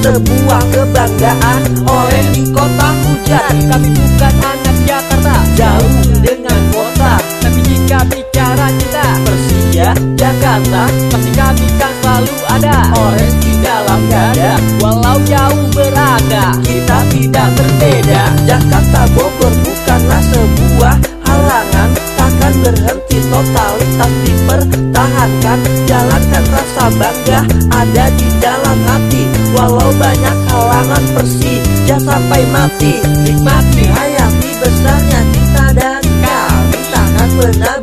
kebanggaan. Oleh di kota hujan Kami bukan anak Jakarta Jauh dengan kota. Tapi jika bicara kita Persija Jakarta Pasti kami kan selalu ada. Orange di dalam dada Walau jauh berada Kita tidak berbeda. Jakarta Bogor bukanlah sebuah halangan. Takkan berhenti totalitas dipertahankan. Jalankan rasa bangga ada di dalam hati Walau banyak halangan Persija sampai mati Nikmati hayati besarnya cinta dan kami Takkan pernah